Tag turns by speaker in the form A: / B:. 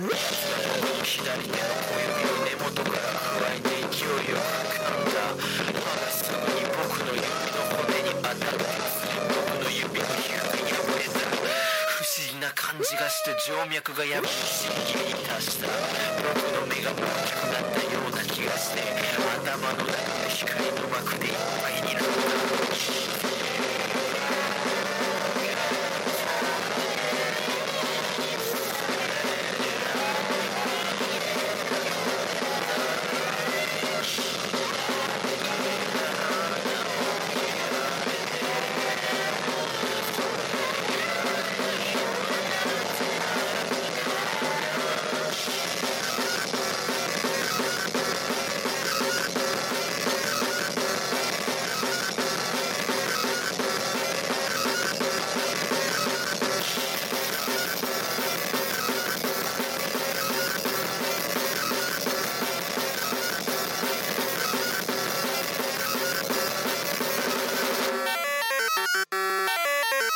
A: 左手の小指を根元から加えて勢いよく噛んだ歯がすぐに僕の指の骨に当たって僕の指の皮膚が破れた不思議な感じがして静脈が破り心筋に達した